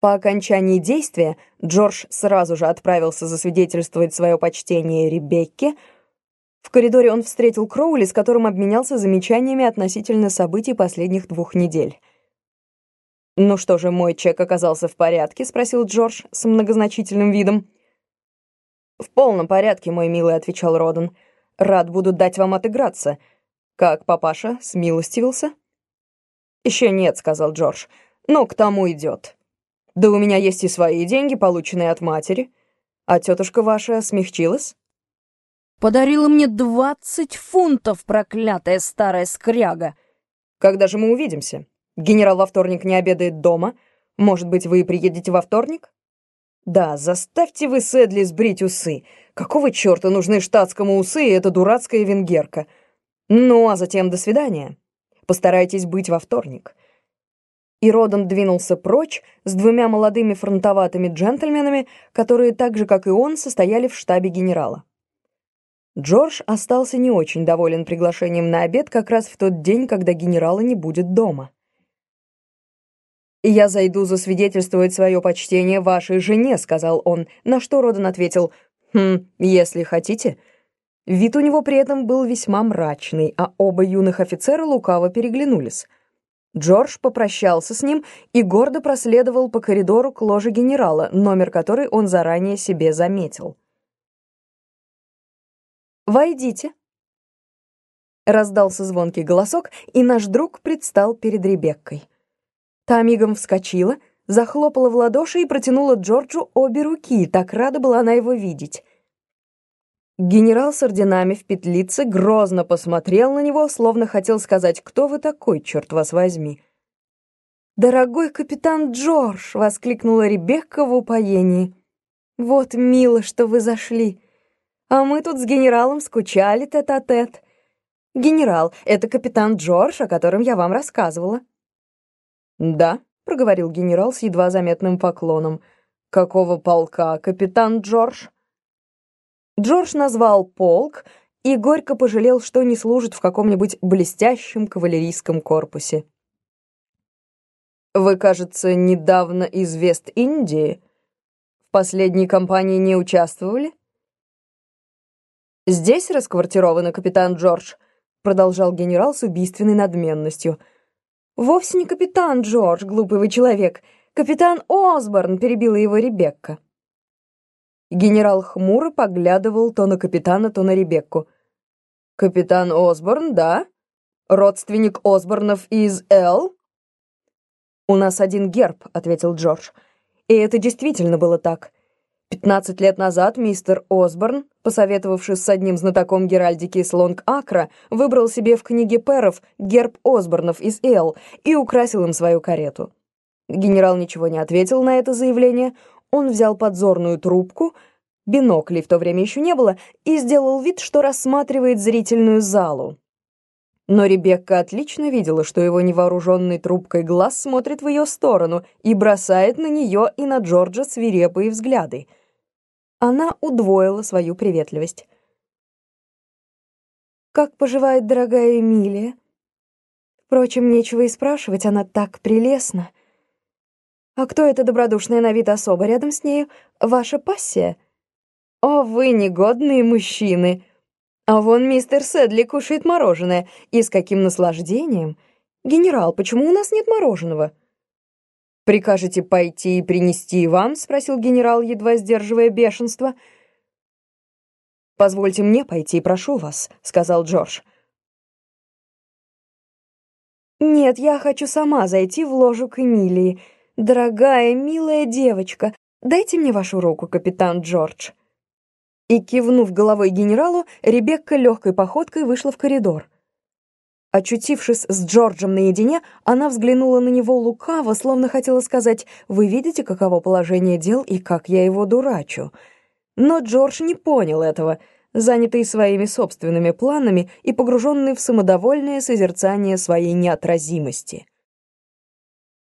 По окончании действия Джордж сразу же отправился засвидетельствовать свое почтение Ребекке. В коридоре он встретил Кроули, с которым обменялся замечаниями относительно событий последних двух недель. «Ну что же, мой чек оказался в порядке?» — спросил Джордж с многозначительным видом. «В полном порядке, мой милый», — отвечал Родан. «Рад буду дать вам отыграться. Как папаша смилостивился?» «Еще нет», — сказал Джордж, — «но к тому идет». Да у меня есть и свои деньги, полученные от матери. А тетушка ваша смягчилась? Подарила мне двадцать фунтов, проклятая старая скряга. Когда же мы увидимся? Генерал во вторник не обедает дома. Может быть, вы приедете во вторник? Да, заставьте вы Сэдли сбрить усы. Какого черта нужны штатскому усы и эта дурацкая венгерка? Ну, а затем до свидания. Постарайтесь быть во вторник и Родан двинулся прочь с двумя молодыми фронтоватыми джентльменами, которые так же, как и он, состояли в штабе генерала. Джордж остался не очень доволен приглашением на обед как раз в тот день, когда генерала не будет дома. «Я зайду засвидетельствовать свое почтение вашей жене», — сказал он, на что Родан ответил «Хм, если хотите». Вид у него при этом был весьма мрачный, а оба юных офицера лукаво переглянулись. Джордж попрощался с ним и гордо проследовал по коридору к ложе генерала, номер которой он заранее себе заметил. «Войдите», — раздался звонкий голосок, и наш друг предстал перед Ребеккой. Та мигом вскочила, захлопала в ладоши и протянула Джорджу обе руки, так рада была она его видеть. Генерал с орденами в петлице грозно посмотрел на него, словно хотел сказать, кто вы такой, черт вас возьми. «Дорогой капитан Джордж!» — воскликнула Ребекка в упоении. «Вот мило, что вы зашли. А мы тут с генералом скучали тет-а-тет. -тет. Генерал, это капитан Джордж, о котором я вам рассказывала». «Да», — проговорил генерал с едва заметным поклоном. «Какого полка, капитан Джордж?» Джордж назвал полк и горько пожалел, что не служит в каком-нибудь блестящем кавалерийском корпусе. «Вы, кажется, недавно из Вест-Индии? В последней кампании не участвовали?» «Здесь расквартирован капитан Джордж», — продолжал генерал с убийственной надменностью. «Вовсе не капитан Джордж, глупый вы человек. Капитан Осборн», — перебила его Ребекка. Генерал хмуро поглядывал то на капитана, то на Ребекку. «Капитан Осборн, да? Родственник Осборнов из Эл?» «У нас один герб», — ответил Джордж. И это действительно было так. Пятнадцать лет назад мистер Осборн, посоветовавшись с одним знатоком геральдики из Лонг-Акра, выбрал себе в книге Перов герб Осборнов из Эл и украсил им свою карету. Генерал ничего не ответил на это заявление. Он взял подзорную трубку, биноклей в то время еще не было, и сделал вид, что рассматривает зрительную залу. Но Ребекка отлично видела, что его невооруженный трубкой глаз смотрит в ее сторону и бросает на нее и на Джорджа свирепые взгляды. Она удвоила свою приветливость. «Как поживает дорогая Эмилия?» Впрочем, нечего и спрашивать, она так прелестна. А кто эта добродушная на вид особа рядом с нею? Ваша пассия? О, вы негодные мужчины! А вон мистер Сэдли кушает мороженое. И с каким наслаждением! Генерал, почему у нас нет мороженого? «Прикажете пойти и принести вам?» — спросил генерал, едва сдерживая бешенство. «Позвольте мне пойти, прошу вас», — сказал Джордж. «Нет, я хочу сама зайти в ложу к Эмилии. «Дорогая, милая девочка, дайте мне вашу руку, капитан Джордж». И, кивнув головой генералу, Ребекка легкой походкой вышла в коридор. Очутившись с Джорджем наедине, она взглянула на него лукаво, словно хотела сказать «Вы видите, каково положение дел и как я его дурачу». Но Джордж не понял этого, занятый своими собственными планами и погруженный в самодовольное созерцание своей неотразимости.